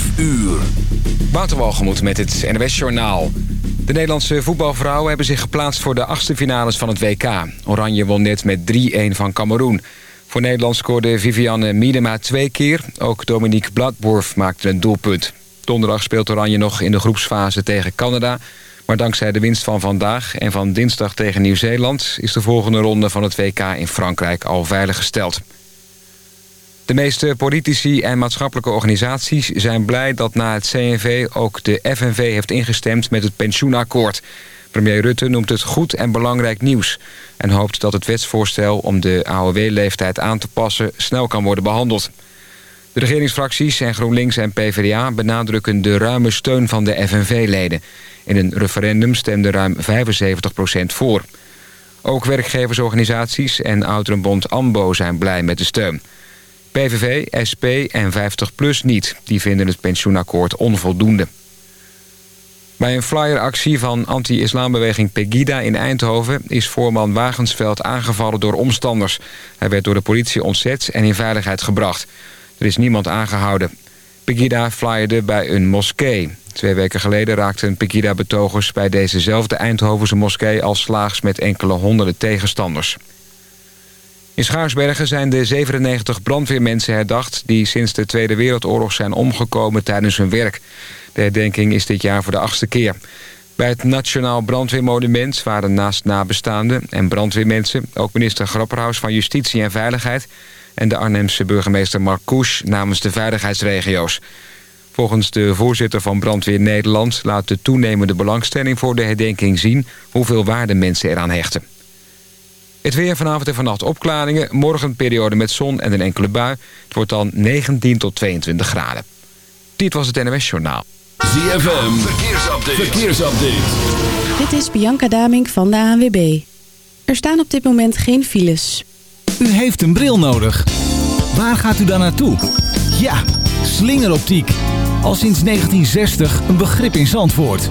5 uur. Waterwalgemoed met het NWS Journaal. De Nederlandse voetbalvrouwen hebben zich geplaatst voor de achtste finales van het WK. Oranje won net met 3-1 van Cameroen. Voor Nederland scoorde Vivianne Miedema twee keer. Ook Dominique Bladborf maakte een doelpunt. Donderdag speelt Oranje nog in de groepsfase tegen Canada. Maar dankzij de winst van vandaag en van dinsdag tegen Nieuw-Zeeland... is de volgende ronde van het WK in Frankrijk al veiliggesteld. De meeste politici en maatschappelijke organisaties zijn blij dat na het CNV ook de FNV heeft ingestemd met het pensioenakkoord. Premier Rutte noemt het goed en belangrijk nieuws en hoopt dat het wetsvoorstel om de AOW-leeftijd aan te passen snel kan worden behandeld. De regeringsfracties en GroenLinks en PvdA benadrukken de ruime steun van de FNV-leden. In een referendum stemde ruim 75% voor. Ook werkgeversorganisaties en ouderenbond AMBO zijn blij met de steun. PVV, SP en 50PLUS niet. Die vinden het pensioenakkoord onvoldoende. Bij een flyeractie van anti-islambeweging Pegida in Eindhoven... is voorman Wagensveld aangevallen door omstanders. Hij werd door de politie ontzet en in veiligheid gebracht. Er is niemand aangehouden. Pegida flyerde bij een moskee. Twee weken geleden raakten Pegida-betogers bij dezezelfde Eindhovense moskee... al slaags met enkele honderden tegenstanders. In Schaarsbergen zijn de 97 brandweermensen herdacht... die sinds de Tweede Wereldoorlog zijn omgekomen tijdens hun werk. De herdenking is dit jaar voor de achtste keer. Bij het Nationaal Brandweermonument waren naast nabestaanden en brandweermensen... ook minister Grapperhaus van Justitie en Veiligheid... en de Arnhemse burgemeester Marcouch namens de veiligheidsregio's. Volgens de voorzitter van Brandweer Nederland... laat de toenemende belangstelling voor de herdenking zien... hoeveel waarde mensen eraan hechten. Het weer vanavond en vannacht opklaringen. Morgen een periode met zon en een enkele bui. Het wordt dan 19 tot 22 graden. Dit was het NWS Journaal. ZFM, verkeersupdate. verkeersupdate. Dit is Bianca Damink van de ANWB. Er staan op dit moment geen files. U heeft een bril nodig. Waar gaat u dan naartoe? Ja, slingeroptiek. Al sinds 1960 een begrip in Zandvoort.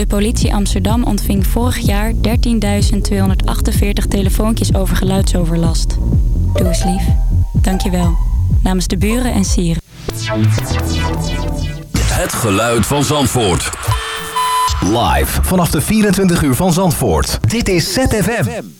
De politie Amsterdam ontving vorig jaar 13.248 telefoontjes over geluidsoverlast. Doe eens lief. Dankjewel. Namens de buren en sieren. Het geluid van Zandvoort. Live vanaf de 24 uur van Zandvoort. Dit is ZFM.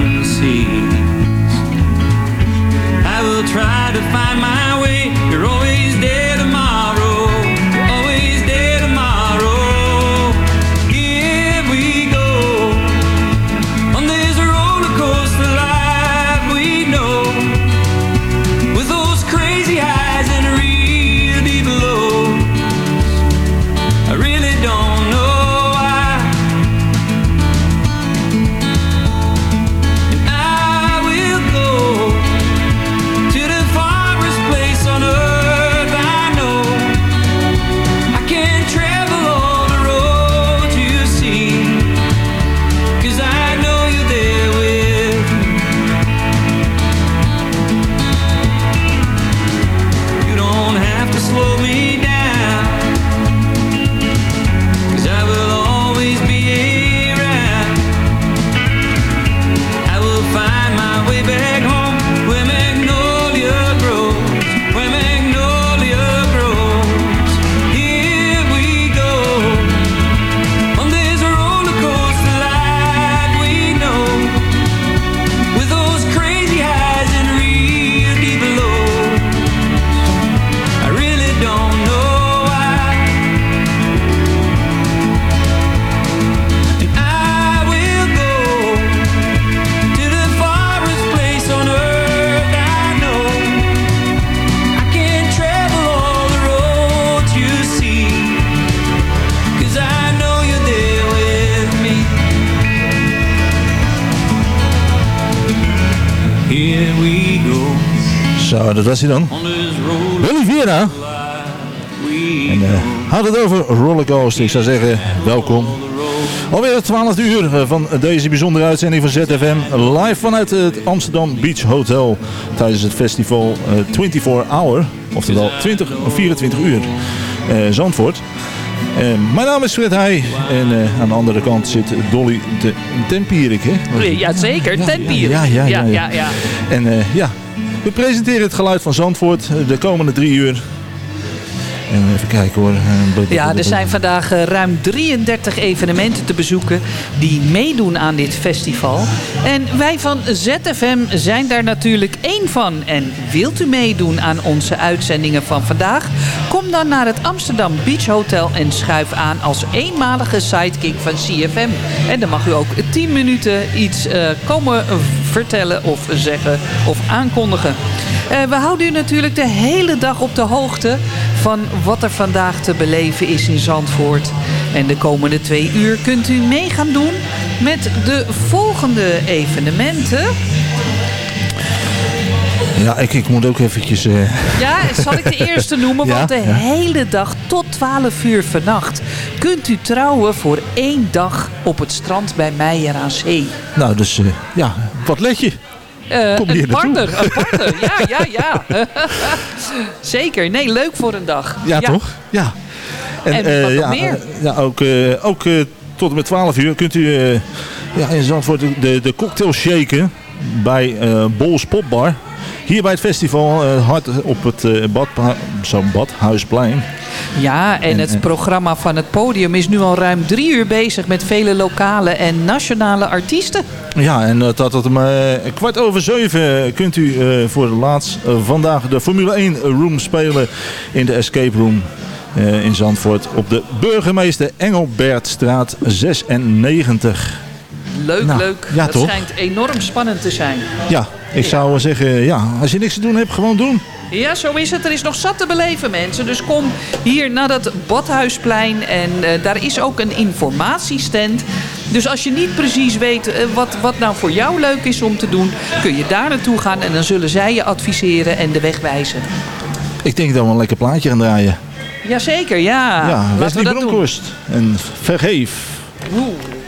find my way. You're dat was hij dan. Willy Viera. En eh had het over rollercoaster. Ik zou zeggen, welkom. Alweer het 12 uur eh, van deze bijzondere uitzending van ZFM. Live vanuit het Amsterdam Beach Hotel. Tijdens het festival eh, 24 Hour. Oftewel 20 of 24 uur. eh, Zandvoort. Eh, mijn naam is Fred Heij. En eh, aan de andere kant zit Dolly de Tempierik. Hè? Jazeker, Ja, Tempier. Ja, ja, ja. ja, ja, ja. En eh, ja, we presenteren het geluid van Zandvoort eh, de komende drie uur. En even kijken hoor. Eh, Ja, er zijn vandaag eh, ruim 33 evenementen te bezoeken die meedoen aan dit festival. En wij van ZFM zijn daar natuurlijk één van. En wilt u meedoen aan onze uitzendingen van vandaag? Kom dan naar het Amsterdam Beach Hotel en schuif aan als eenmalige sidekick van CFM. En dan mag u ook 10 minuten iets komen vertellen of zeggen of aankondigen. Eh, we houden u natuurlijk de hele dag op de hoogte van wat er vandaag te beleven is in Zandvoort. En de komende twee uur kunt u mee gaan doen met de volgende evenementen. Ja, ik, ik moet ook eventjes... eh, Ja, zal ik de eerste noemen? Ja, Want de ja. hele dag tot 12 uur vannacht kunt u trouwen voor één dag op het strand bij Meijer aan Zee. nou, dus eh, ja, wat let je? Kom hier een partner, een partner. Ja, ja, ja. Zeker. Nee, leuk voor een dag. Ja, toch? Ja. En wat eh, ja, meer? ja, ook, ook tot en met 12 uur kunt u ja, in Zandvoort de, de cocktail shaken bij Bols Popbar. Hier bij het festival, hard op het bad, zo'n badhuisplein. Ja, en, En, het eh, programma van het podium is nu al ruim drie uur bezig met vele lokale en nationale artiesten. Ja, en dat tot om eh, kwart over zeven kunt u eh, voor het laatst eh, vandaag de Formule 1 Room spelen in de Escape Room eh, in Zandvoort op de Burgemeester Engelbertstraat 96. Leuk, Nou, leuk. ja, het toch? schijnt enorm spannend te zijn. Ja, ik zou zeggen, ja, als je niks te doen hebt, gewoon doen. Ja, zo is het. Er is nog zat te beleven, mensen. Dus kom hier naar dat Badhuisplein. En eh, daar is ook een informatiestand. Dus als je niet precies weet eh, wat, wat nou voor jou leuk is om te doen... kun je daar naartoe gaan en dan zullen zij je adviseren en de weg wijzen. Ik denk dat we een lekker plaatje gaan draaien. Jazeker, ja. ja, Wesley. Bronkhorst en Vergeef. Oeh.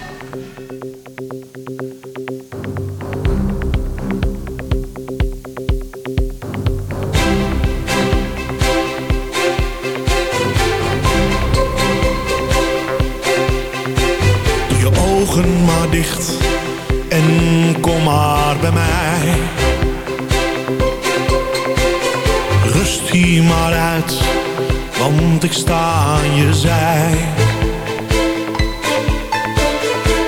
En kom maar bij mij. Rust hier maar uit, want ik sta aan je zij.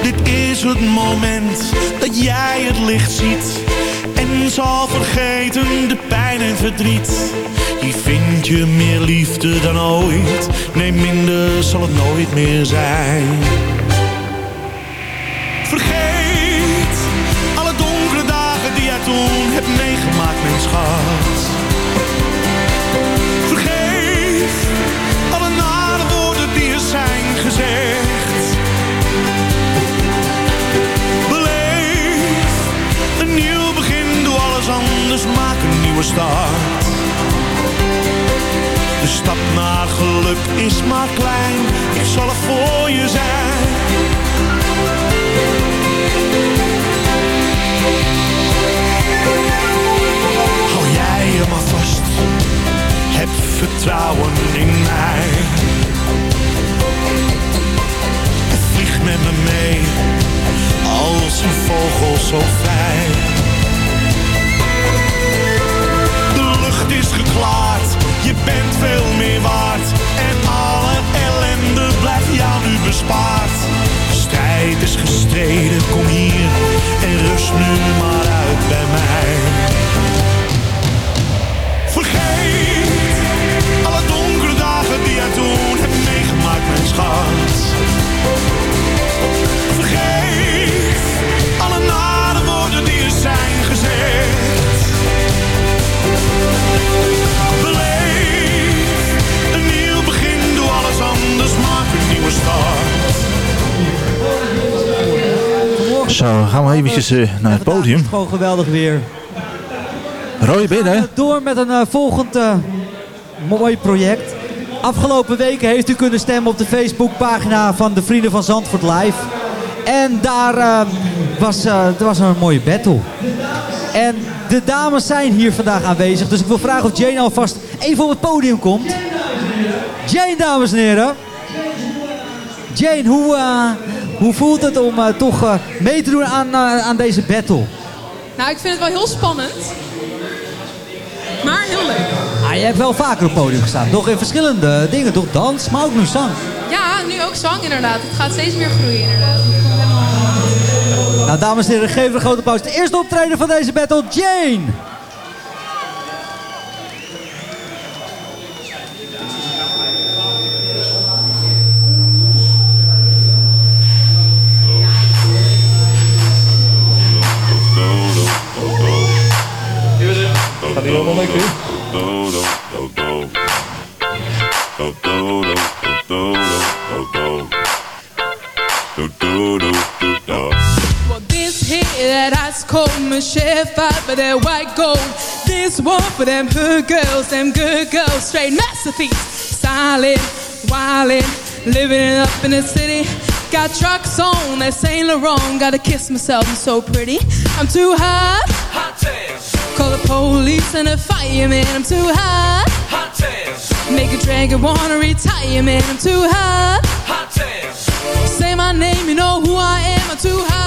Dit is het moment dat jij het licht ziet en zal vergeten de pijn en verdriet. Hier vind je meer liefde dan ooit, nee minder zal het nooit meer zijn. De stap naar geluk is maar klein, ik zal er voor je zijn. Hou jij je maar vast, heb vertrouwen in mij. Vlieg met me mee, als een vogel zo vrij. Je bent veel meer waard. En alle ellende blijft jou nu bespaard. Strijd is gestreden, kom hier en rust nu maar uit bij mij. Vergeet alle donkere dagen die jij toen hebt meegemaakt, mijn schat. Nieuwe start. Zo, gaan we eventjes eh, naar het podium. Gewoon geweldig weer. Roy, er? Door met een eh, volgend eh, mooi project. Afgelopen weken heeft u kunnen stemmen op de Facebookpagina van de Vrienden van Zandvoort Live. En daar eh, was, eh, er was een mooie battle. En de dames zijn hier vandaag aanwezig. Dus ik wil vragen of Jane alvast even op het podium komt. Jane, dames en heren. Jane, hoe, eh, hoe voelt het om eh, toch eh, mee te doen aan, aan deze battle? Nou, ik vind het wel heel spannend. Maar heel leuk. Ah, je hebt wel vaker op het podium gestaan. Toch in verschillende dingen. Toch dans, maar ook nu zang. Ja, nu ook zang inderdaad. Het gaat steeds meer groeien inderdaad. Nou, dames en heren, geef een grote pauze. De eerste optreden van deze battle, Jane. Cold Michelle fight for that white gold. This one for them hood girls, them good girls, straight masterpiece. Stylin', wildin', living it up in the city. Got trucks on that Saint Laurent. Gotta kiss myself, I'm so pretty. I'm too hot. Hot damn. Call the police and the fireman. I'm too hot. Hot damn. Make a dragon wanna retire, man. I'm too hot. Hot damn. Say my name, you know who I am. I'm too hot.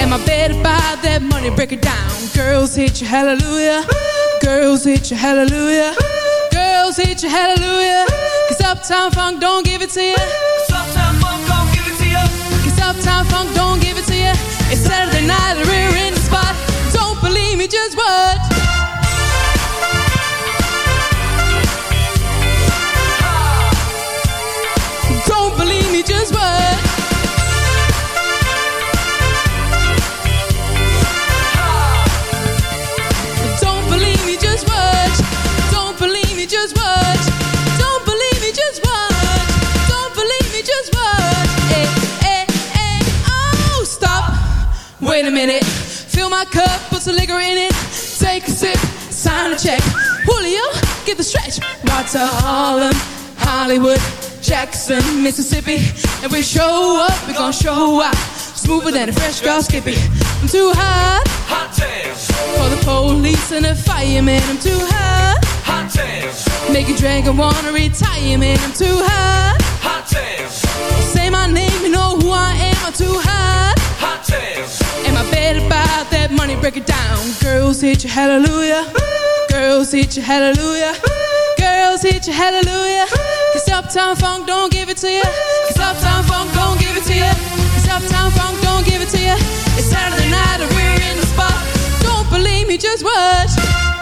Am I better by that money? Break it down. Girls hit you, hallelujah. Girls hit you, hallelujah. Girls hit you hallelujah. Cause Uptown Funk don't give it to you. Cause Uptown Funk don't give it to you. Uptown Funk don't give it to you. It's Saturday night, we're in the spot. Don't believe me, just watch. Wait a minute. Fill my cup, put some liquor in it. Take a sip, sign a check. Julio, get the stretch. Right to Harlem, Hollywood, Jackson, Mississippi. And we show up, we gon' show out. Smoother than a fresh girl skippy. I'm too hot. Hot For the police and the firemen, I'm too hot. Hot Make a drink and wanna retire, man. I'm too hot. Hot Say my name, you know who I am. I'm too hot. Am I bad about that money? Break it down. Girls hit you, hallelujah. Girls hit you, hallelujah. Girls hit you, hallelujah. Cause Uptown Funk don't give it to you. Cause Uptown Funk don't give it to you. Cause Uptown Funk don't give it to you. It's Saturday night and we're in the spot. Don't believe me, just watch.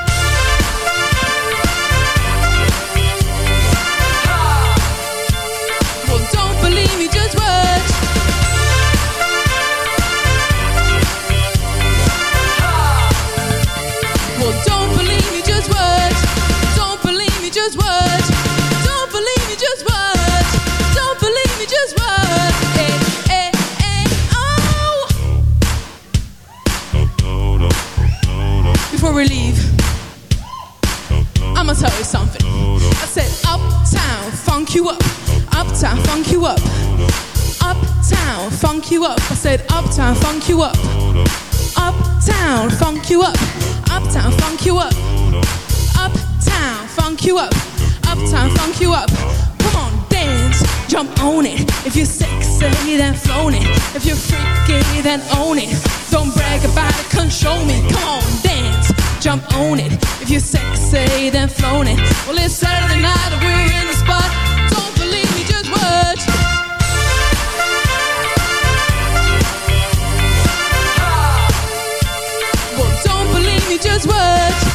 You up. I said, Uptown, funk you up. Uptown, funk you up. Uptown, funk you up. Uptown, funk you up. Uptown, funk you up. Come on, dance, jump on it. If you're sexy, then flown it. If you're freaky, then own it. Don't brag about it, show me. Come on, dance, jump on it. If you're sexy, then flown it. Well, it's Saturday night, we're in the spot. Don't believe me, just watch. just words.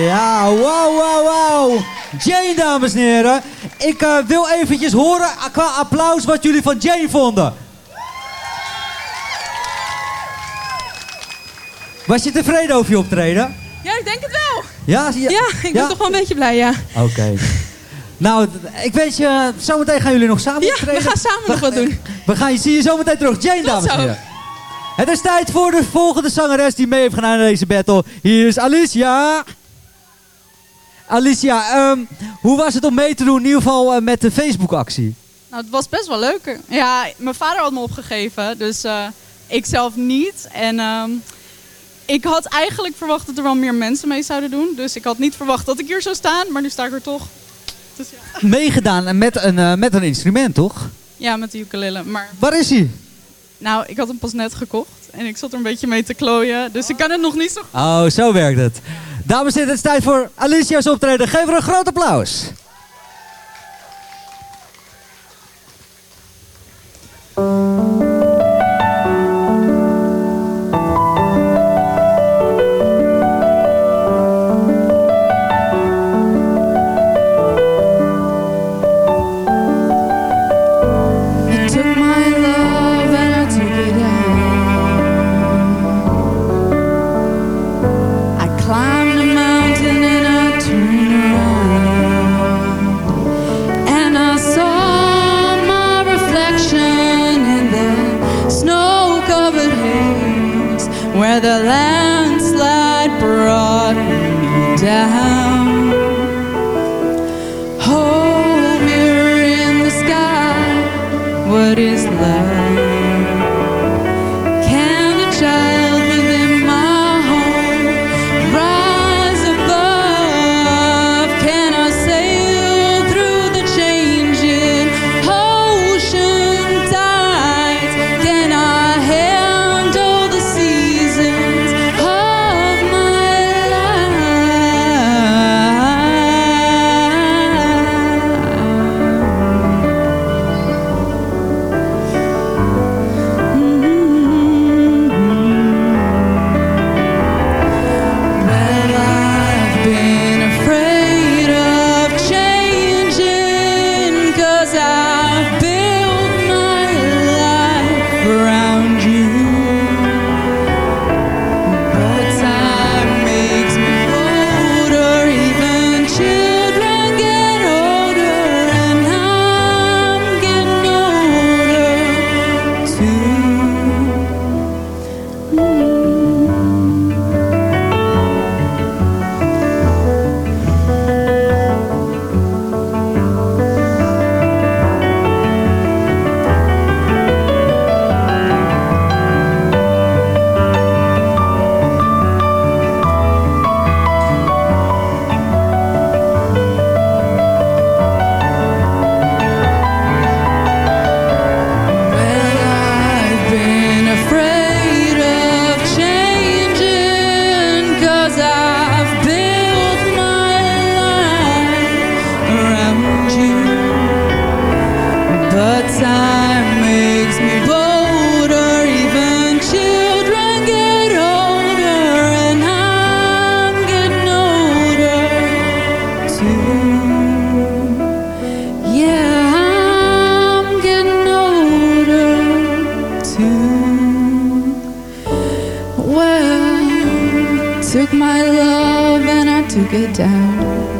Ja, wauw, wauw, wauw. Jane, dames en heren. Ik eh, wil eventjes horen qua applaus wat jullie van Jane vonden. Was je tevreden over je optreden? Ja, ik denk het wel. Ja, Ja, ik ben ja? toch wel een beetje blij, ja. Oké. Nou, ik weet je, zometeen gaan jullie nog samen Ja, optreden. we gaan samen nog wat doen. We gaan je zie je zometeen terug. Jane, dames en heren. Het is tijd voor de volgende zangeres die mee heeft gedaan aan deze battle. Hier is Alicia. Alicia, ehm, hoe was het om mee te doen, in ieder geval eh, met de Facebook-actie? Nou, het was best wel leuk. Ja, mijn vader had me opgegeven, dus eh, ik zelf niet. En ehm, ik had eigenlijk verwacht dat er wel meer mensen mee zouden doen. Dus ik had niet verwacht dat ik hier zou staan, maar nu sta ik er toch. Dus ja, Meegedaan met een, eh, met een instrument, toch? ja met de ukulele. Maar Waar is hij? nou, ik had hem pas net gekocht en ik zat er een beetje mee te klooien. Dus ik kan het nog niet zo Oh, zo werkt het. Dames en heren, het is tijd voor Alicia's optreden. Geef haar een groot applaus. Took my love and I took it down.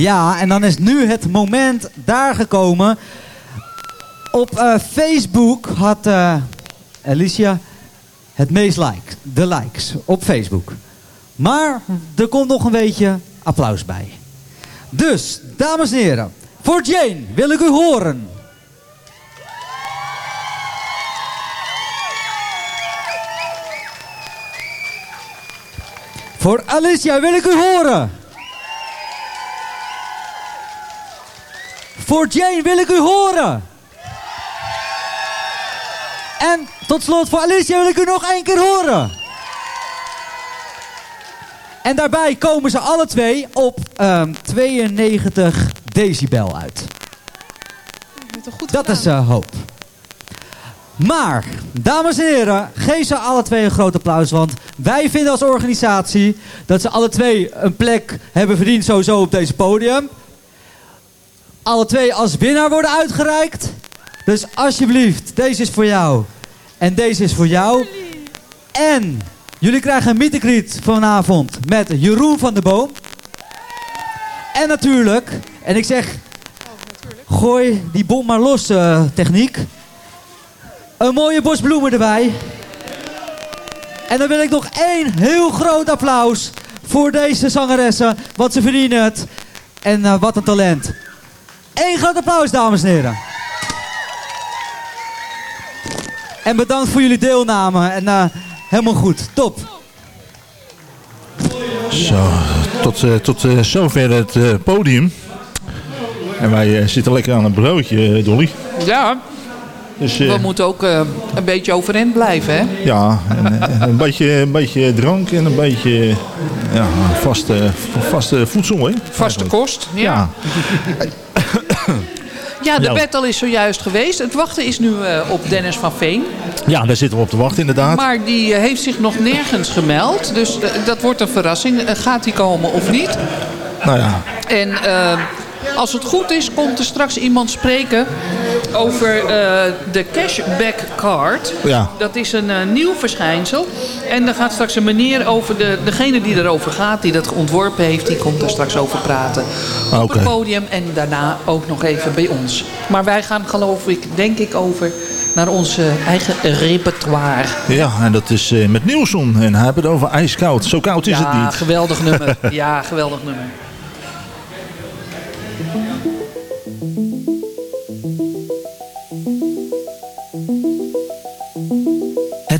Ja, en dan is nu het moment daar gekomen. Op eh, Facebook had eh, Alicia het meest like, de likes op Facebook. Maar er komt nog een beetje applaus bij. Dus, dames en heren, voor Jane wil ik u horen. Voor Alicia wil ik u horen. Voor Jane wil ik u horen. En tot slot voor Alicia wil ik u nog één keer horen. En daarbij komen ze alle twee op ehm, 92 decibel uit. Dat is eh, hoop. Maar, dames en heren, geef ze alle twee een groot applaus. Want wij vinden als organisatie dat ze alle twee een plek hebben verdiend sowieso op deze podium. Alle twee als winnaar worden uitgereikt. Dus alsjeblieft, deze is voor jou. En deze is voor jou. En jullie krijgen een meet vanavond met Jeroen van der Boom. En natuurlijk, en ik zeg, gooi die bom maar los eh, techniek. Een mooie bos bloemen erbij. En dan wil ik nog één heel groot applaus voor deze zangeressen. Want ze verdienen het. En eh, wat een talent. Eén groot applaus, dames en heren. En bedankt voor jullie deelname. En eh, helemaal goed. Top. Zo, tot, eh, tot eh, zover het eh, podium. En wij zitten lekker aan een broodje, Dolly. Ja, Dus, eh, we moeten ook eh, een beetje overeind blijven, hè? Ja, en, een, beetje, een beetje drank en een beetje ja, vaste, vaste voedsel. Hè, Vaste kost, ja. Ja, de Ja. battle is zojuist geweest. Het wachten is nu eh, op Dennis van Veen. Ja, daar zitten we op te wachten inderdaad. Maar die eh, heeft zich nog nergens gemeld. Dus eh, dat wordt een verrassing. Gaat hij komen of niet? Nou ja, En als het goed is, komt er straks iemand spreken over eh, de cashback card. Ja. Dat is een eh, nieuw verschijnsel. En daar gaat straks een meneer over, de, degene die erover gaat, die dat ontworpen heeft, die komt daar straks over praten. Op het podium en daarna ook nog even bij ons. Maar wij gaan geloof ik, denk ik, over naar ons eh, eigen repertoire. ja, en dat is eh, met Nielsen. En hij heeft het over ijskoud. Zo koud is het ja, niet. geweldig nummer. Ja, geweldig nummer.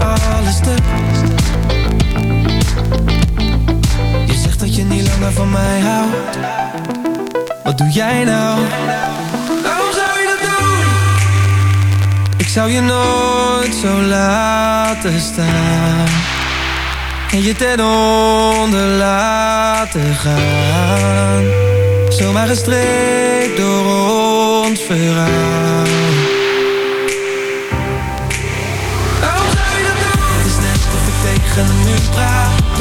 alles stuk? Je zegt dat je niet langer van mij houdt Wat doe jij nou? Waarom zou je dat doen? Ik zou je nooit zo laten staan En je ten onder laten gaan Zomaar gestreept door ons verhaal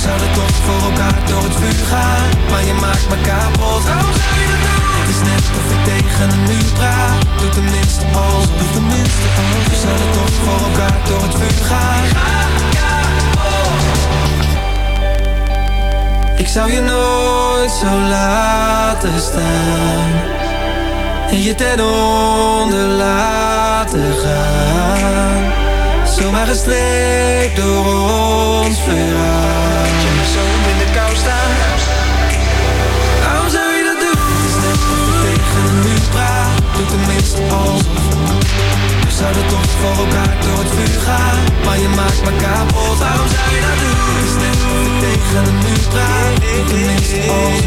zouden toch voor elkaar door het vuur gaan. Maar je maakt me kapot. Waarom zou je dat? Het is net of ik tegen een muur praat. Doe tenminste als, doe tenminste We zouden toch voor elkaar door het vuur gaan. Ik zou je nooit zo laten staan. En je ten onder laten gaan. Zomaar gestreept door ons verhaal praat Doe tenminste alsof We zouden toch voor elkaar door het vuur gaan Maar je maakt me kapot Waarom zou dat doen? Het is tegen een muur praat alsof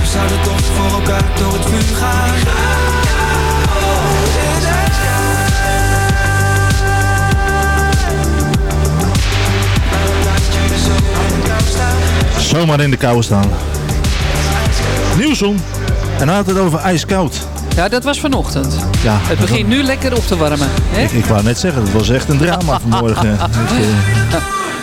We zouden toch voor elkaar door het vuur gaan Zomaar in de kou staan. Nieuwson. En had het over ijskoud. Ja, dat was vanochtend. Ja, Het begint nu lekker op te warmen. Hè? Ik, ik wou net zeggen, het was echt een drama vanmorgen. ik,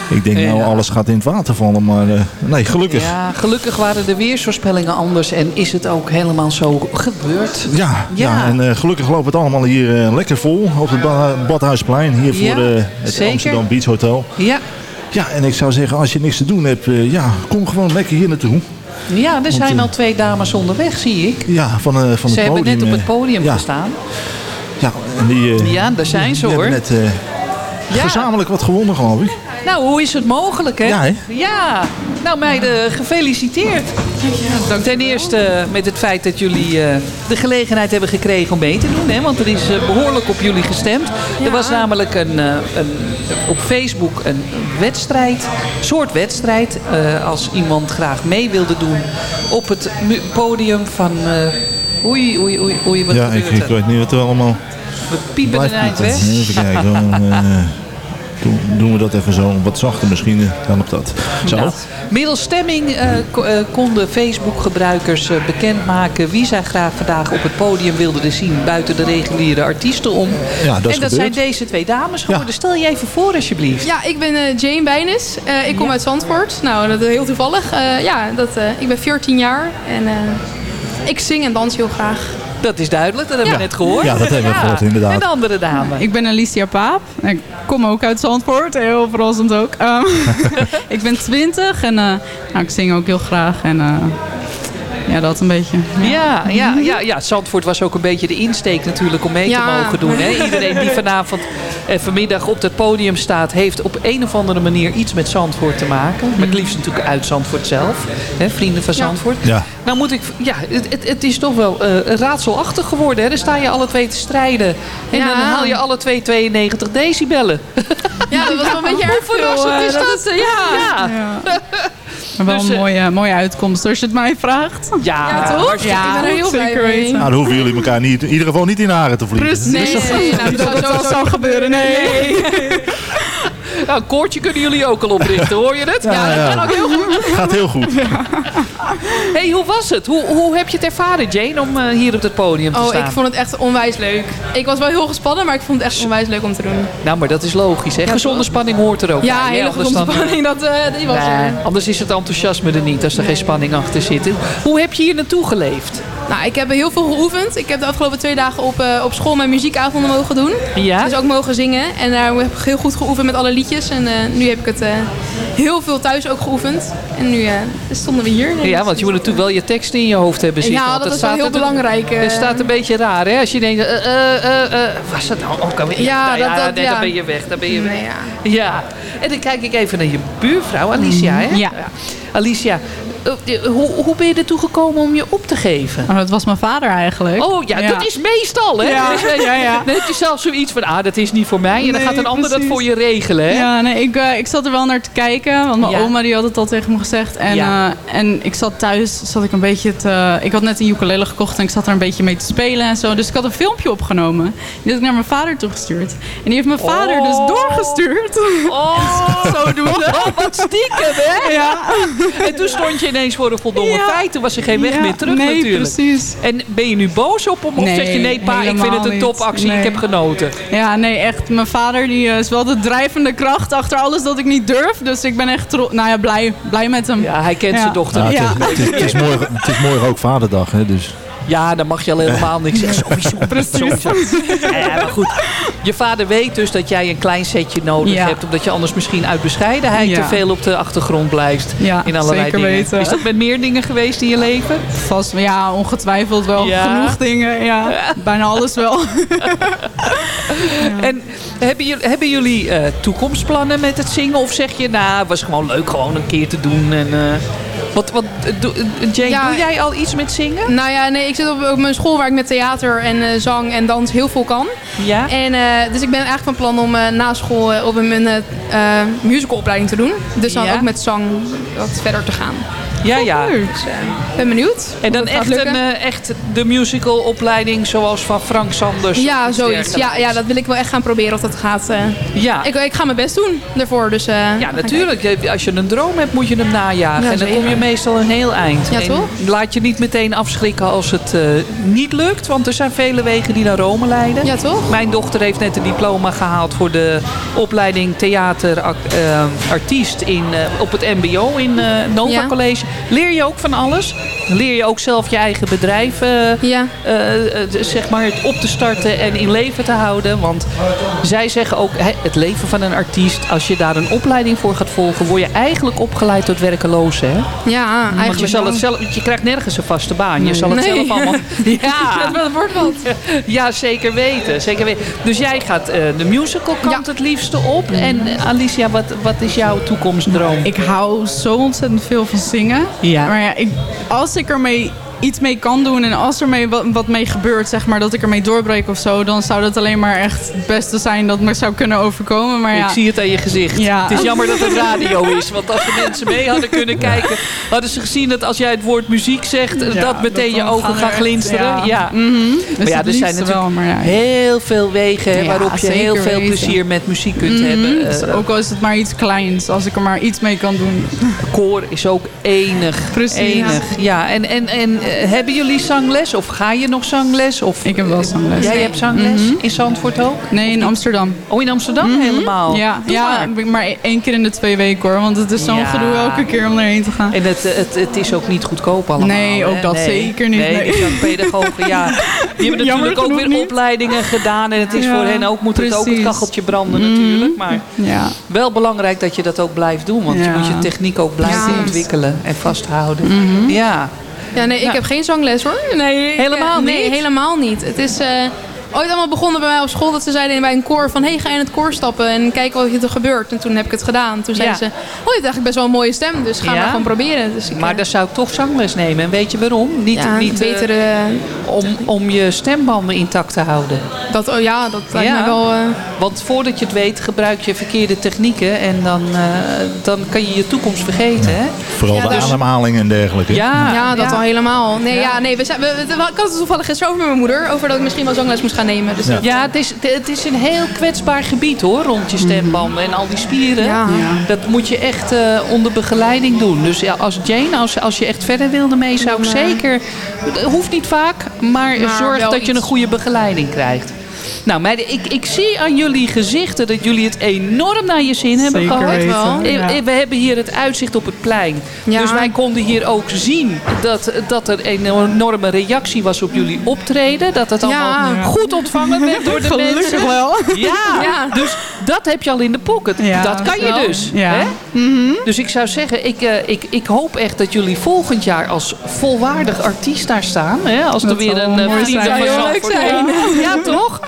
eh, ik denk nou, alles gaat in het water vallen, maar eh, nee, gelukkig. Ja, gelukkig waren de weersvoorspellingen anders en is het ook helemaal zo gebeurd. Ja, ja. en eh, gelukkig loopt het allemaal hier lekker vol op het Ba- Badhuisplein. Hier voor het zeker. Amsterdam Beach Hotel. Ja, Ja, en ik zou zeggen, als je niks te doen hebt, ja, kom gewoon lekker hier naartoe. Ja er zijn eh, al twee dames onderweg, zie ik. Ja, van, eh, van het Ze hebben podium. net op het eh, podium ja. gestaan. Ja, en die, eh, Ja, daar zijn ze, die hoor. hebben net eh, Ja. gezamenlijk wat gewonnen, geloof ik. Nou, hoe is het mogelijk, hè? Ja, hè? Ja. Nou, meiden, gefeliciteerd. Ten eerste met het feit dat jullie eh, de gelegenheid hebben gekregen om mee te doen. Hè? Want er is eh, behoorlijk op jullie gestemd. Er was namelijk een, eh, een, op Facebook een wedstrijd, soort wedstrijd. eh, als iemand graag mee wilde doen op het podium van... eh, oei, oei, oei, oei, wat ja, ik, gebeurt ik er? weet niet wat er allemaal... We piepen blijft een eind piepen. weg. Even kijken. doen, doen we dat even zo wat zachter misschien. Dan op dat. Zo. Nou, middels stemming eh, eh, konden Facebook-gebruikers eh, bekendmaken wie zij graag vandaag op het podium wilden zien buiten de reguliere artiesten om. Ja, dat is en dat gebeurd. zijn deze twee dames geworden. Stel je even voor alsjeblieft. Ja, ik ben Jane Bijnis. Eh, ik kom uit Zandvoort. Nou, dat is heel toevallig. Eh, ja, dat, eh, ik ben 14 jaar en eh, ik zing en dans heel graag. Dat is duidelijk, dat hebben we net gehoord. Ja, dat hebben we gehoord, inderdaad. En de andere dame. Ik ben Alicia Paap. Ik kom ook uit Zandvoort. Heel verrassend ook. Ehm, ik ben 20 en eh, nou, ik zing ook heel graag. En eh, ja, dat een beetje. Ja, ja, ja, ja, Zandvoort was ook een beetje de insteek natuurlijk om mee Ja. te mogen doen. Hè? Iedereen die vanavond en vanmiddag op het podium staat... heeft op een of andere manier iets met Zandvoort te maken. Maar het liefst natuurlijk uit Zandvoort zelf. Hè? Vrienden van Zandvoort. Ja. Nou moet ik... Ja, het, het, het is toch wel eh, raadselachtig geworden. Hè? Dan sta je alle twee te strijden. En Ja. dan haal je alle twee 92 decibellen. Ja, dat was wel een beetje erg Hoe verrassend eh, is dat? eh, ja. Ja. Maar wel Dus, een eh, mooie, mooie uitkomst als je het mij vraagt. Ja, Ja, toch? hartstikke ik ben er heel blij zeker mee. weten. Nou, dan hoeven jullie elkaar niet, in ieder geval niet in de haren te vliegen. Precies. Nee, nou, dat, dat zou gebeuren. Nee. Nou, een koortje kunnen jullie ook al oprichten, hoor je het? Ja, dat ja. gaat ook heel goed. Gaat heel goed. hey, hoe was het? Hoe, hoe heb je het ervaren, Jane, om eh, hier op het podium te Oh, staan? ik vond het echt onwijs leuk. Ik was wel heel gespannen, maar ik vond het echt onwijs leuk om te doen. Nou, maar dat is logisch, hè? Gezonde spanning hoort er ook Ja, bij. hele gezonde dan, eh, spanning, dat, eh, die was nee, er. anders is het enthousiasme er niet als er geen spanning achter zit. Hoe heb je hier naartoe geleefd? Nou, ik heb heel veel geoefend. Ik heb de afgelopen twee dagen op, eh, op school mijn muziekavonden mogen doen. Ja? Dus ook mogen zingen. En daar heb ik heel goed geoefend met alle liedjes. En eh, nu heb ik het eh, heel veel thuis ook geoefend. En nu stonden we hier. Ja, want je moet natuurlijk wel je teksten in je hoofd hebben zitten. Ja, want dat het is wel heel belangrijk. Het staat een beetje raar, hè? Als je denkt, was dat nou ook alweer? Ja, Nou dat- dat- nee, ja. dan ben je weg, dan ben je weg. Nee, ja. Ja, en dan kijk ik even naar je buurvrouw, Alicia, hè? Ja. Alicia, hoe, hoe ben je ertoe gekomen om je op te geven? Oh, dat was mijn vader eigenlijk. Oh ja, dat is meestal, hè? Ja, is- ja, ja. Dan heb je zelf zoiets van, ah, dat is niet voor mij. En dan gaat een ander dat voor je regelen, hè? Ja, nee, ik, eh, ik zat er wel naar te kijken. Want mijn Ja. oma die had het al tegen me gezegd. En, eh, en ik zat thuis, zat ik een beetje te... Ik had net een ukulele gekocht en ik zat er een beetje mee te spelen en zo. Dus ik had een filmpje opgenomen. Die had ik naar mijn vader toegestuurd. En die heeft mijn vader dus doorgestuurd. Oh, Zodoende. wat stiekem, hè? Ja. En toen stond je ineens voor een voldongen Ja. feit. Toen was er geen weg Ja, meer terug nee, natuurlijk. precies. En ben je nu boos op hem? Of Nee, zeg je nee pa, ik vind het een topactie, Nee. ik heb genoten. Ja, nee, echt. Mijn vader die, eh, is wel de drijvende kracht achter alles dat ik niet durf. Dus ik ben echt tro- nou ja, blij, blij met hem. Ja, hij kent Ja. zijn dochter. Ja, het, is, het, is, het, is morgen, het is morgen ook vaderdag, hè, dus... Ja, dan mag je al helemaal niks zeggen. Sowieso. Sowieso. Ja, maar goed. Je vader weet dus dat jij een klein setje nodig Ja. hebt. Omdat je anders misschien uit bescheidenheid Ja. te veel op de achtergrond blijft. Ja, in allerlei zeker dingen. weten. Is dat met meer dingen geweest in je leven? Vast, ja, ongetwijfeld wel genoeg dingen. Ja, bijna alles wel. En hebben jullie, hebben jullie eh, toekomstplannen met het zingen? Of zeg je, nou, het was gewoon leuk gewoon een keer te doen. En, eh, wat, wat, eh, Jane, Ja. doe jij al iets met zingen? Nou ja, nee, ik zit op, op mijn school waar ik met theater en eh, zang en dans heel veel kan. Ja. En, eh, dus ik ben eigenlijk van plan om eh, na school op een musicalopleiding te doen. Dus dan Ja. ook met zang wat verder te gaan. Ja, ja. Dus eh, ben benieuwd. En dan echt, een, eh, echt de musical opleiding zoals van Frank Sanders? Ja, zoiets. Ja, ja, dat wil ik wel echt gaan proberen of dat gaat. eh. Ja. Ik, ik ga mijn best doen daarvoor. Dus, eh, Ja, natuurlijk. Als je een droom hebt, moet je hem najagen. Ja, en dan kom je meestal een heel eind. Ja, En toch? Laat je niet meteen afschrikken als het niet lukt. Want er zijn vele wegen die naar Rome leiden. Ja, toch? Mijn dochter heeft net een diploma gehaald voor de opleiding theaterartiest in op het mbo in Nova Ja. College. Leer je ook van alles. Leer je ook zelf je eigen bedrijf eh, Ja. eh, eh, zeg maar op te starten en in leven te houden. Want zij zeggen ook, hè, het leven van een artiest, als je daar een opleiding voor gaat volgen, word je eigenlijk opgeleid tot werkeloze. Hè? Ja, eigenlijk Want je, zal wel. het zelf, je krijgt nergens een vaste baan. Je Nee. zal het Nee. zelf allemaal... Ja. Dat wordt wat. ja, zeker weten, zeker weten. Dus jij gaat eh, de musical kant het liefste op. En Alicia, wat, wat is jouw toekomstdroom? Ik hou zo ontzettend veel van zingen. Ja. Maar ja, ik, als ik ermee iets mee kan doen en als er mee wat, wat mee gebeurt, zeg maar, dat ik ermee doorbreek of zo, dan zou dat alleen maar echt het beste zijn dat me zou kunnen overkomen. Maar ja, Ik zie het aan je gezicht. Ja. Het is jammer dat het radio is. Want als de mensen mee hadden kunnen kijken... hadden ze gezien dat als jij het woord muziek zegt... Ja, dat meteen dat je ogen gaan er glinsteren. ja. Ja. Mhm. Maar Dus ja, het er zijn natuurlijk wel, maar ja. heel veel wegen... Ja, waarop je heel veel weten. plezier met muziek kunt Mhm. hebben. Dus Eh, ook al is het maar iets kleins, als ik er maar iets mee kan doen. koor is ook enig. Precies. Enig. Ja, en, en, en hebben jullie zangles? Of ga je nog zangles? Of... Ik heb wel zangles. Jij hebt zangles Mhm. in Zandvoort ook? Nee, in Amsterdam. Oh, in Amsterdam Mhm. helemaal? Ja, Doe ja maar. maar één keer in de twee weken hoor. Want het is zo'n Ja. gedoe elke keer om erheen te gaan. En het, het, het is ook niet goedkoop allemaal. Nee, ook hè? dat zeker niet, Nee, nee. die zangpedagogen, ja. Die hebben natuurlijk ook weer niet. opleidingen gedaan. En het is Ja, voor hen ook, moet het ook het kacheltje branden Mhm. natuurlijk. Maar Ja. wel belangrijk dat je dat ook blijft doen. Want je moet je techniek ook blijven ontwikkelen en vasthouden. Ja. Ja, nee, ik Ja. heb geen zangles hoor. Nee, ik, Helemaal eh, Nee, niet? helemaal niet. Het is eh, ooit allemaal begonnen bij mij op school dat ze zeiden bij een koor van... hey, ga in het koor stappen en kijken wat er gebeurt. En toen heb ik het gedaan. Toen zeiden Ja. ze, oh, je hebt eigenlijk best wel een mooie stem, dus ga Ja? maar gewoon proberen. Dus ik, Maar eh, dan zou ik toch zangles nemen. En weet je waarom? Niet, ja, niet eh, betere... om, om je stembanden intact te houden. dat, oh ja, dat lijkt Ja. mij wel... eh, Want voordat je het weet gebruik je verkeerde technieken. En dan, eh, dan kan je je toekomst vergeten. Hè? Vooral Ja, de dus- ademhaling en dergelijke. Ja, ja, dat ja. al helemaal. Nee, Ja. ja, nee, we zijn, we, we- ik had het toevallig gisteren over met mijn moeder. Over dat ik misschien wel zangles moest gaan nemen. Dus Ja. het is, het is een heel kwetsbaar gebied hoor, rond je stembanden en al die spieren. Ja. Dat moet je echt eh, onder begeleiding doen. Dus ja, als Jane, als, als je echt verder wilde mee, zou ik zeker, het hoeft niet vaak, maar, Maar zorg dat je iets. een goede begeleiding krijgt. Nou meiden, ik, ik zie aan jullie gezichten dat jullie het enorm naar je zin hebben Zeker gehad. weten, Eh, ja. eh, We hebben hier het uitzicht op het plein. Ja. Dus wij konden hier ook zien dat, dat er een enorme reactie was op jullie optreden. Dat het allemaal Ja. goed ontvangen werd door de Gelukkig mensen. wel. Ja, Ja. dus dat heb je al in de pocket. Ja, dat kan je wel. dus. Ja. Hè? Dus ik zou zeggen, ik, eh, ik, ik hoop echt dat jullie volgend jaar als volwaardig artiest daar staan. Hè? Als er weer een wel vrienden zijn. van Zandvoort zijn. Ja, toch?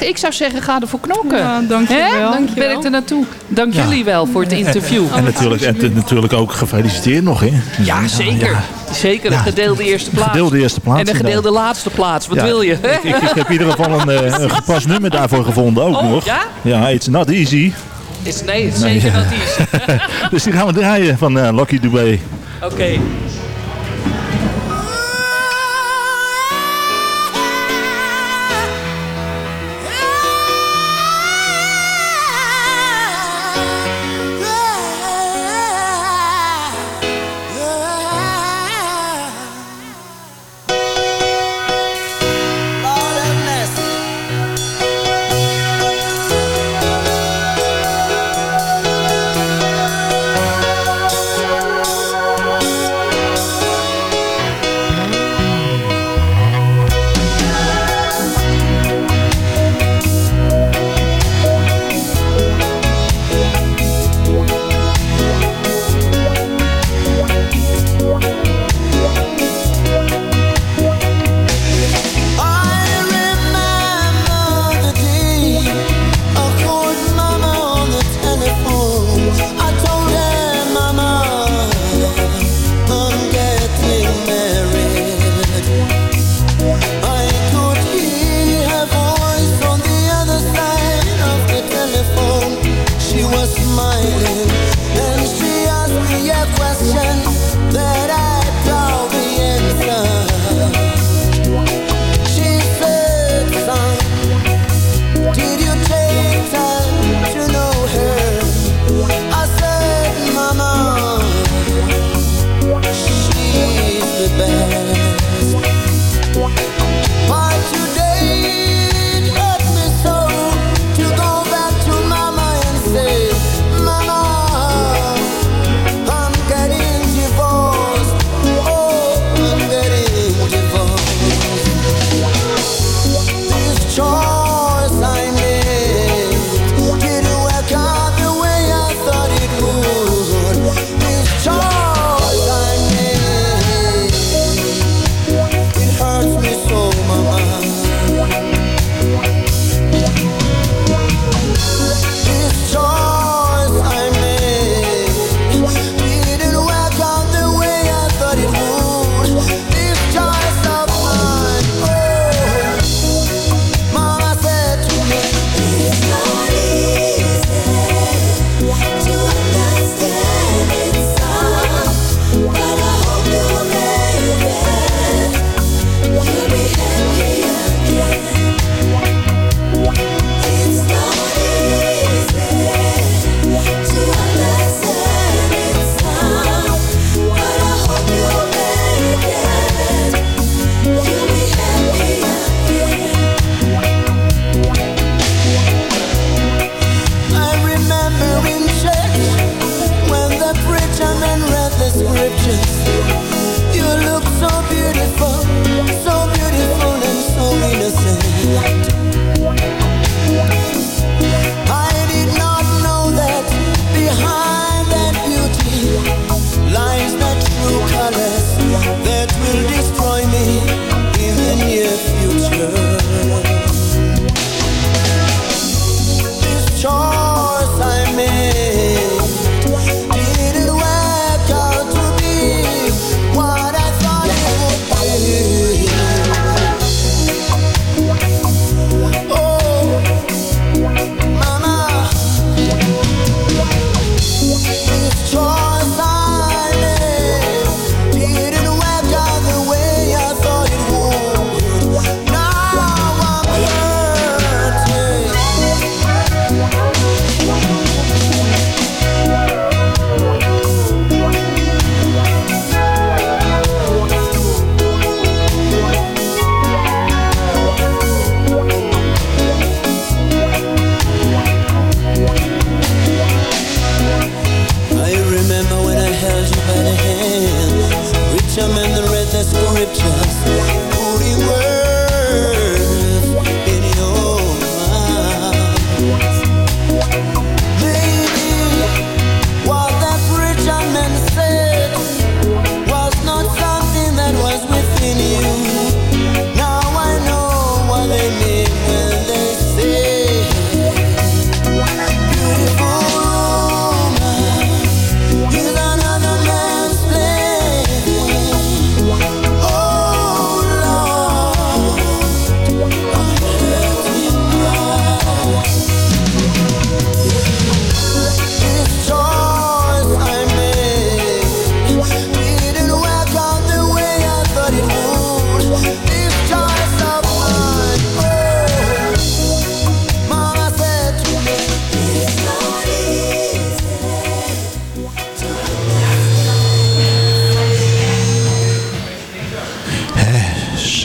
Ik zou zeggen, ga ervoor knokken. Ja, dankjewel. Hè? Dankjewel. Werk er naartoe. Dank Ja. jullie wel voor het interview. En natuurlijk, en natuurlijk ook gefeliciteerd nog, hè? Ja, zeker. ja. Zeker, een gedeelde eerste plaats. Gedeelde eerste plaats, En een gedeelde laatste plaats. Wat Ja. wil je? Ik, ik, ik heb in ieder geval een, eh, een gepast nummer daarvoor gevonden ook Oh, nog. ja? Ja, It's Not Easy. Is, nee, het is Nee. zeker die is. Dus die gaan we draaien van eh, Lucky Dubé. Oké.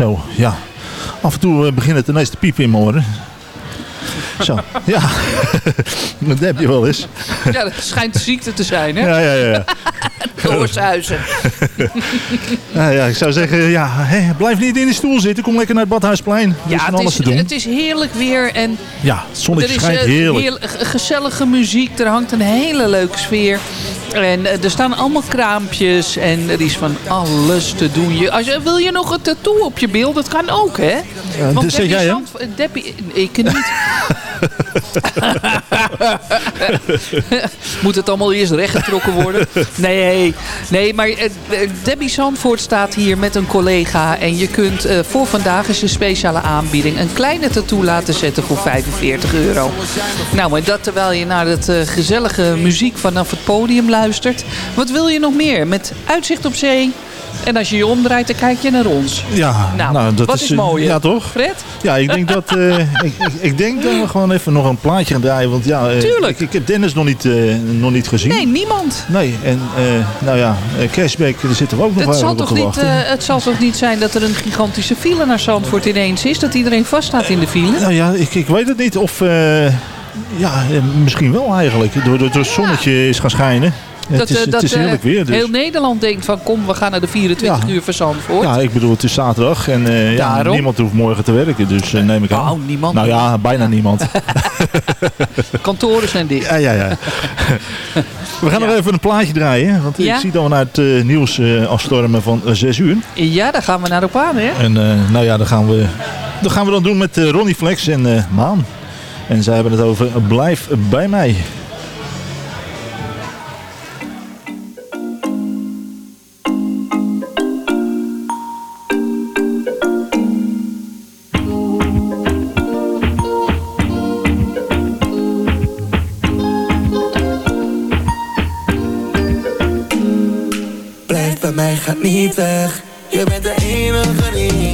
Zo, ja. Af en toe eh, begint het ineens te piepen in mijn oren. Zo, ja. Dat heb je wel eens. Ja, dat schijnt ziekte te zijn, hè? Ja, ja, ja. Doorshuizen. Ja, ja, ik zou zeggen, ja, hè, blijf niet in de stoel zitten. Kom lekker naar het Badhuisplein. Er is Ja, het alles is, te doen. het is heerlijk weer en Ja, het zonnetje er is eh, heerlijk. heel- g- gezellige muziek. Er hangt een hele leuke sfeer. En eh, er staan allemaal kraampjes en er is van alles te doen. Je, als wil je nog een tattoo op je beeld? Dat kan ook, hè? dat zeg Debbie jij, hè? Eh, Debbie, ik niet. Moet het allemaal eerst rechtgetrokken worden? Nee, nee maar eh, Debbie Zandvoort staat hier met een collega. En je kunt eh, voor vandaag is een speciale aanbieding. Een kleine tattoo laten zetten voor 45 euro. Nou, en dat terwijl je naar het eh, gezellige muziek vanaf het podium luistert. Wat wil je nog meer? Met uitzicht op zee. En als je je omdraait, dan kijk je naar ons. Ja, Nou, dat wat is mooier? Ja, toch? Fred? Ja, ik denk dat, eh, ik, ik, ik denk dat we gewoon even nog een plaatje gaan draaien. Want ja, eh, Tuurlijk. Ik, ik heb Dennis nog niet, eh, nog niet gezien. Nee, niemand. Nee, en nou ja, Cashback, daar zitten we ook nog Het zal, toch niet, het zal toch niet zijn dat er een gigantische file naar Zandvoort ineens is? Dat iedereen vaststaat in de file? Nou ja, ik, ik weet het niet. Of, ja, misschien wel eigenlijk. Door, door het zonnetje is gaan schijnen. Het is, eh, het is eh, heerlijk weer. Dus. heel Nederland denkt van kom, we gaan naar de 24 uur van Zandvoort. Ja, ik bedoel, het is zaterdag en eh, ja, niemand hoeft morgen te werken, dus eh, neem ik aan. Oh, niemand. Nou ja, bijna niemand. Kantoren zijn dicht. Ja, ja, ja. We gaan nog even een plaatje draaien, want ik zie dat we naar het eh, nieuws eh, afstormen van 6 uur. Ja, daar gaan we naar op aan, hè? En eh, nou ja, dat gaan we, dat gaan we dan doen met eh, Ronnie Flex en eh, Maan. En zij hebben het over Blijf bij mij. Niet weg. Je bent de enige die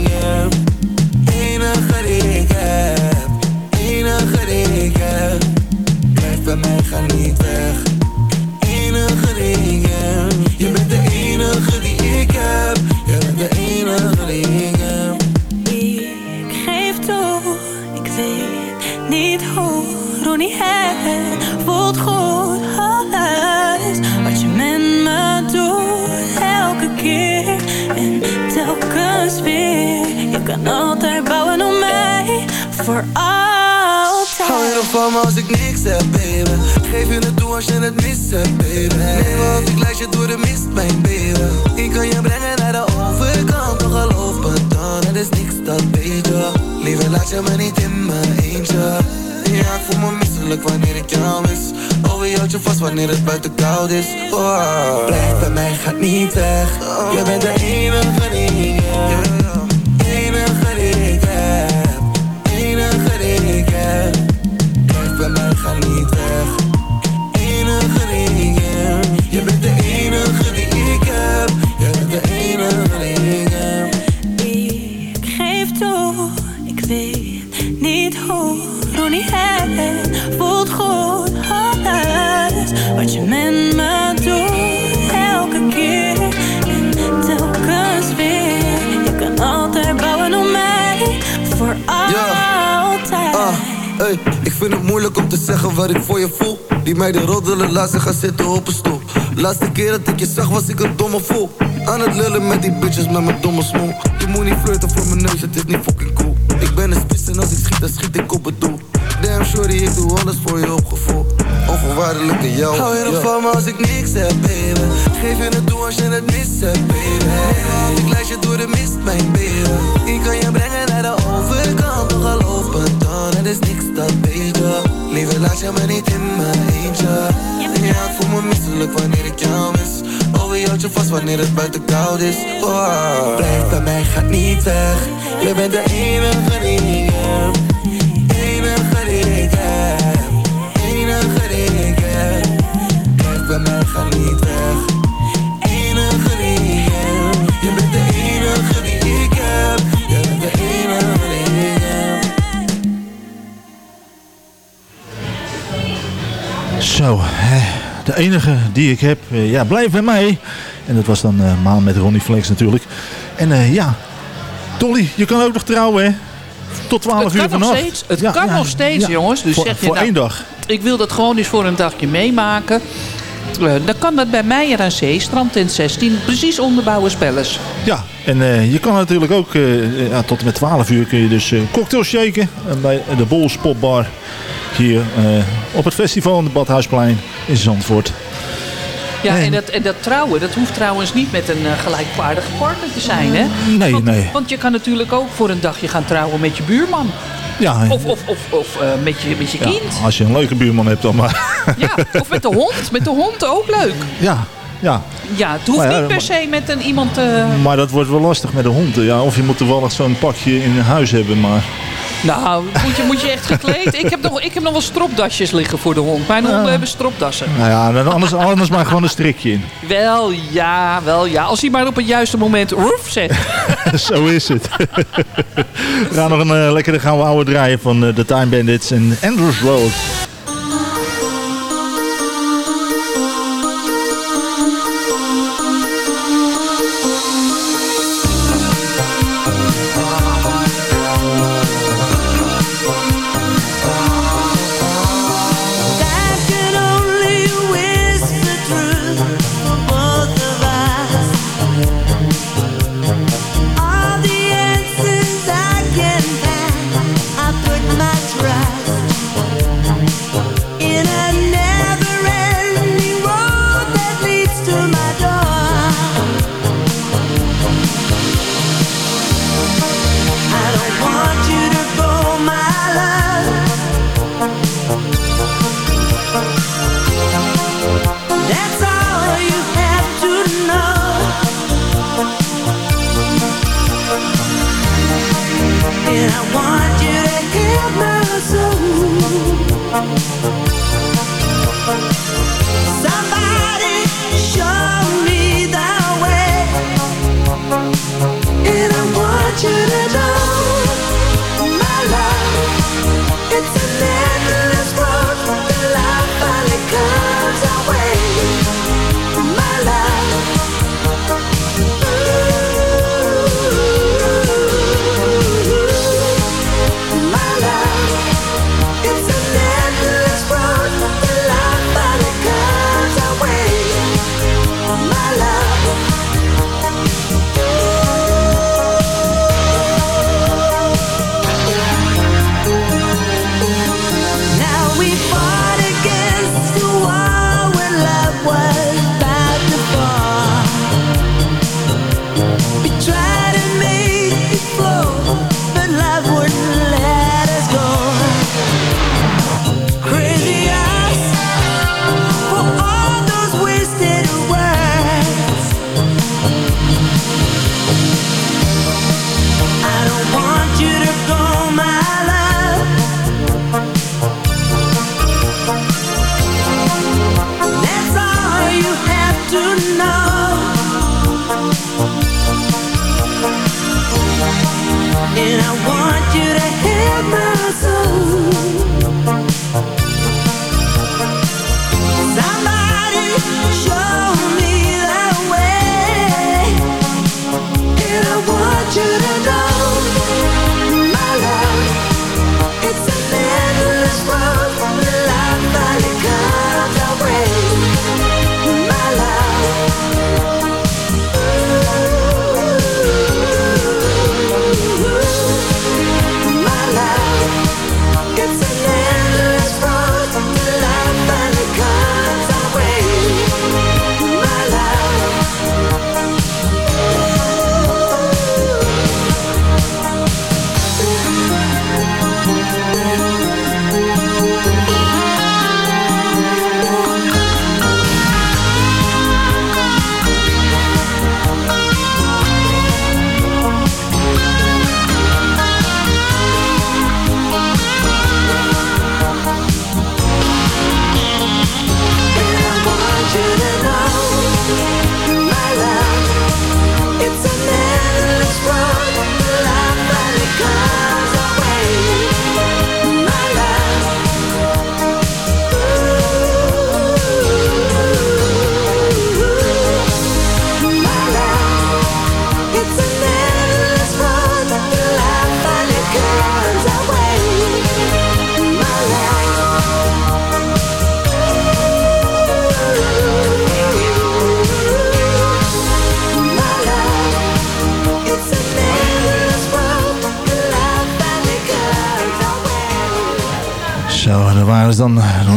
voor altijd. Hou je nog van me als ik niks heb, baby? Geef je het toe als je het mis hebt, baby Nee, of ik leid je door de mist, mijn baby. Ik kan je brengen naar de overkant. Nog geloof me dan, het is niks, dat je. Liever laat je me niet in mijn eentje. Ja, ik voel me misselijk wanneer ik jou mis. Oh, wie houdt je vast wanneer het buiten koud is. Oh. Blijf bij mij, gaat niet weg. Je bent de enige die vind het moeilijk om te zeggen wat ik voor je voel Die meiden roddelen, laat ze gaan zitten op een stoel Laatste keer dat ik je zag was ik een domme fool Aan het lullen met die bitches met mijn domme smoel. Je moet niet flirten voor mijn neus, het is niet fucking cool. Ik ben een spits en als ik schiet, dan schiet ik op het doel. Damn shorty, ik doe alles voor je opgevoel. Onvoorwaardelijk in jou. Hou je nog van me als ik niks heb, baby? Geef je het toe als je het mis hebt, baby. Ik leid je door de mist, mijn baby. Ik kan je brengen naar de overkant, nog al open dan. Het is niks dat beter. Laat je me niet in mijn eentje. En ja, ik voel me misselijk wanneer ik jou mis. Oh, je vast wanneer het buiten koud is? Oh. Blijf bij mij, gaat niet weg. Je bent de enige die ik. Hè, de enige die ik heb, eh, ja, blijf bij mij. En dat was dan eh Maan met Ronnie Flex natuurlijk. En eh, ja, Dolly, je kan ook nog trouwen, hè? Tot 12 Het uur vannacht. steeds, het Ja, kan ja, nog steeds ja. jongens. Dus voor, zeg je voor nou, één dag. Ik wil dat gewoon eens voor een dagje meemaken. Eh, dan kan dat bij Meijer aan Zee, strandtent 16, precies onder Bouwenspellers. Ja, en je kan natuurlijk ook ja, tot en met 12 uur kun je dus cocktails shaken. En bij de Bols Popbar hier op het festival aan de Badhuisplein in Zandvoort. Ja, en dat, en dat trouwen, dat hoeft trouwens niet met een eh, gelijkwaardige partner te zijn, hè? Nee, want, nee. Want je kan natuurlijk ook voor een dagje gaan trouwen met je buurman. Ja, Of, of, of, of eh, met je, met je ja, kind. als je een leuke buurman hebt dan maar. Ja, of met de hond. Met de hond ook leuk. Ja, ja. Ja, het hoeft ja, niet per se met een iemand... eh, Maar dat wordt wel lastig met de hond. Ja, of je moet toevallig zo'n pakje in huis hebben. Maar Nou, moet je, moet je echt gekleed? Ik heb, nog, ik heb nog wel stropdasjes liggen voor de hond. Mijn honden hebben stropdassen. nou ja, anders, anders maar gewoon een strikje in. Wel ja, wel ja. Als hij maar op het juiste moment roef zegt. Zo is het. We gaan nog een eh, lekkere gouden oude draaien van eh, The Time Bandits en Andrews Road.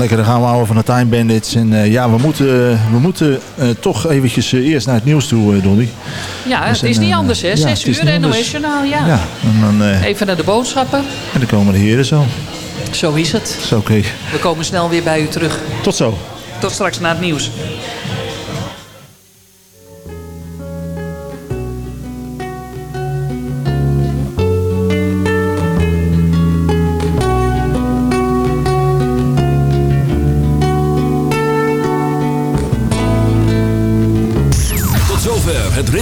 Lekker dan gaan we houden van de Time Bandits. En eh, ja, we moeten, we moeten eh, toch eventjes eh, eerst naar het nieuws toe, eh, Dolly. Ja, het is niet eh, anders, hè? Zes uur niet anders. NOS-journaal, ja. Ja, en dan, eh, Even naar de boodschappen. en dan komen de heren zo. Zo is het. Is oké. We komen snel weer bij u terug. Tot zo. Tot straks na het nieuws.